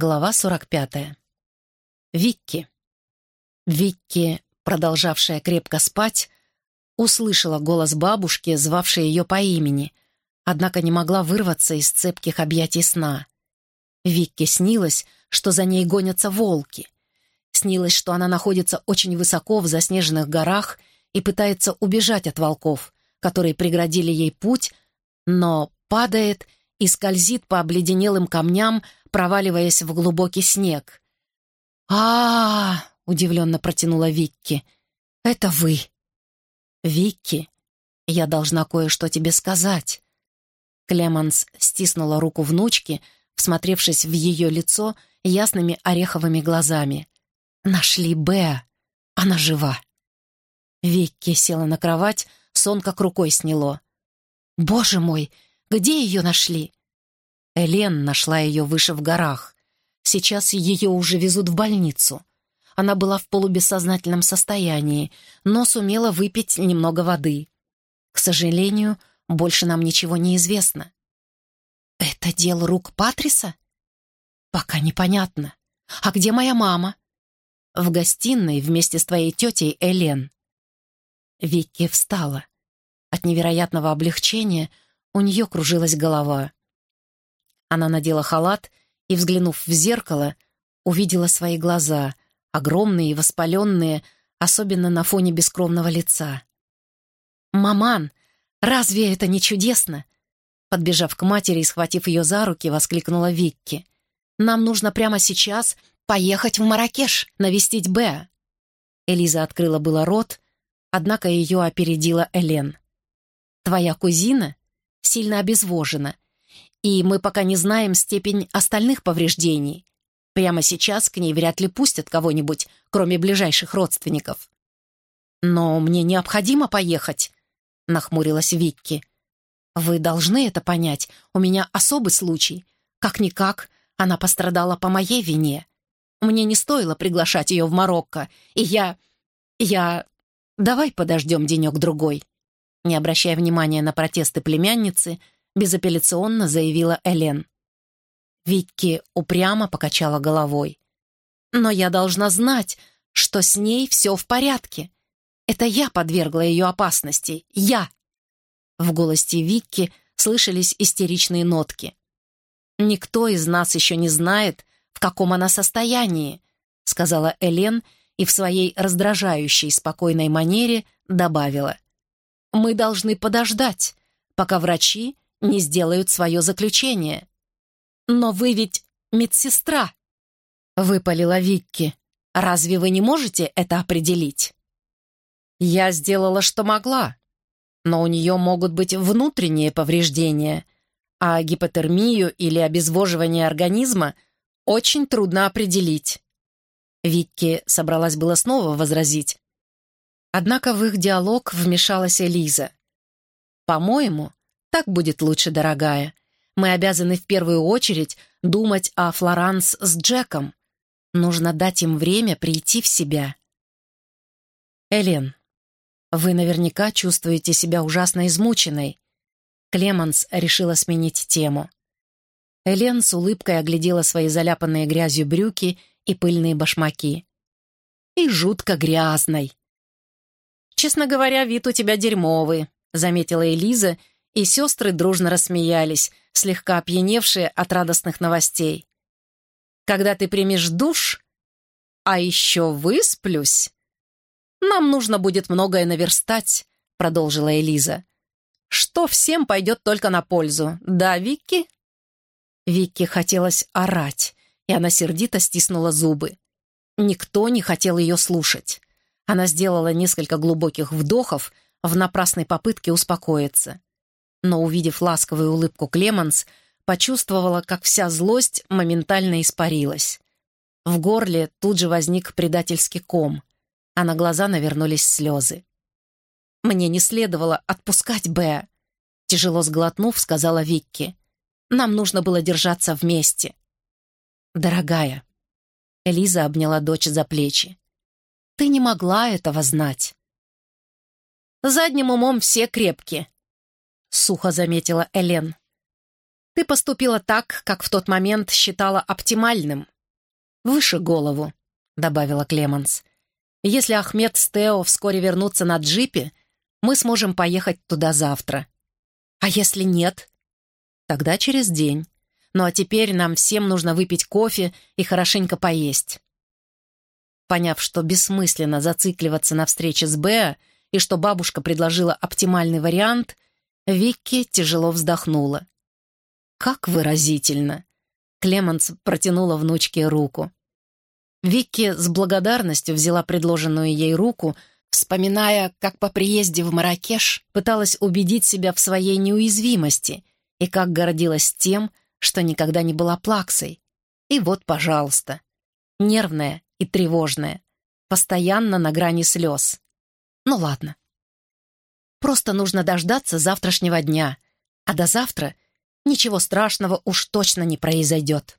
Глава 45. Викки. Викки, продолжавшая крепко спать, услышала голос бабушки, звавшей ее по имени, однако не могла вырваться из цепких объятий сна. Викке снилось, что за ней гонятся волки. Снилось, что она находится очень высоко в заснеженных горах и пытается убежать от волков, которые преградили ей путь, но падает и скользит по обледенелым камням, проваливаясь в глубокий снег. а, -а, -а удивленно протянула Викки. «Это вы!» «Викки, я должна кое-что тебе сказать». Клеманс стиснула руку внучки, всмотревшись в ее лицо ясными ореховыми глазами. «Нашли Беа. Она жива». Викки села на кровать, сон как рукой сняло. «Боже мой, где ее нашли?» Элен нашла ее выше в горах. Сейчас ее уже везут в больницу. Она была в полубессознательном состоянии, но сумела выпить немного воды. К сожалению, больше нам ничего не известно. «Это дело рук Патриса?» «Пока непонятно. А где моя мама?» «В гостиной вместе с твоей тетей Элен». Викки встала. От невероятного облегчения у нее кружилась голова. Она надела халат и, взглянув в зеркало, увидела свои глаза, огромные и воспаленные, особенно на фоне бескровного лица. «Маман, разве это не чудесно?» Подбежав к матери и схватив ее за руки, воскликнула Викки. «Нам нужно прямо сейчас поехать в Маракеш, навестить Беа». Элиза открыла было рот, однако ее опередила Элен. «Твоя кузина сильно обезвожена, и мы пока не знаем степень остальных повреждений. Прямо сейчас к ней вряд ли пустят кого-нибудь, кроме ближайших родственников. «Но мне необходимо поехать», — нахмурилась Викки. «Вы должны это понять. У меня особый случай. Как-никак, она пострадала по моей вине. Мне не стоило приглашать ее в Марокко, и я... я... Давай подождем денек-другой». Не обращая внимания на протесты племянницы, — безапелляционно заявила Элен. Викки упрямо покачала головой. «Но я должна знать, что с ней все в порядке. Это я подвергла ее опасности. Я!» В голосе Викки слышались истеричные нотки. «Никто из нас еще не знает, в каком она состоянии», сказала Элен и в своей раздражающей спокойной манере добавила. «Мы должны подождать, пока врачи не сделают свое заключение. «Но вы ведь медсестра!» — выпалила Викки. «Разве вы не можете это определить?» «Я сделала, что могла, но у нее могут быть внутренние повреждения, а гипотермию или обезвоживание организма очень трудно определить». Викки собралась было снова возразить. Однако в их диалог вмешалась Элиза. «По-моему, так будет лучше, дорогая. Мы обязаны в первую очередь думать о Флоранс с Джеком. Нужно дать им время прийти в себя. Элен, вы наверняка чувствуете себя ужасно измученной. Клеманс решила сменить тему. Элен с улыбкой оглядела свои заляпанные грязью брюки и пыльные башмаки. «И жутко грязной». «Честно говоря, вид у тебя дерьмовый», — заметила Элиза и сестры дружно рассмеялись, слегка опьяневшие от радостных новостей. «Когда ты примешь душ, а еще высплюсь, нам нужно будет многое наверстать», — продолжила Элиза. «Что всем пойдет только на пользу, да, Викки?» Викки хотелось орать, и она сердито стиснула зубы. Никто не хотел ее слушать. Она сделала несколько глубоких вдохов в напрасной попытке успокоиться но, увидев ласковую улыбку Клеманс, почувствовала, как вся злость моментально испарилась. В горле тут же возник предательский ком, а на глаза навернулись слезы. «Мне не следовало отпускать Б», — тяжело сглотнув, сказала Викки. «Нам нужно было держаться вместе». «Дорогая», — Элиза обняла дочь за плечи, — «ты не могла этого знать». «Задним умом все крепкие», — сухо заметила Элен. Ты поступила так, как в тот момент считала оптимальным. «Выше голову», — добавила Клеменс. «Если Ахмед с Тео вскоре вернутся на джипе, мы сможем поехать туда завтра. А если нет? Тогда через день. Ну а теперь нам всем нужно выпить кофе и хорошенько поесть». Поняв, что бессмысленно зацикливаться на встрече с Беа и что бабушка предложила оптимальный вариант, Викки тяжело вздохнула. «Как выразительно!» Клеманс протянула внучке руку. Викки с благодарностью взяла предложенную ей руку, вспоминая, как по приезде в Маракеш пыталась убедить себя в своей неуязвимости и как гордилась тем, что никогда не была плаксой. И вот, пожалуйста, нервная и тревожная, постоянно на грани слез. Ну ладно. Просто нужно дождаться завтрашнего дня, а до завтра ничего страшного уж точно не произойдет.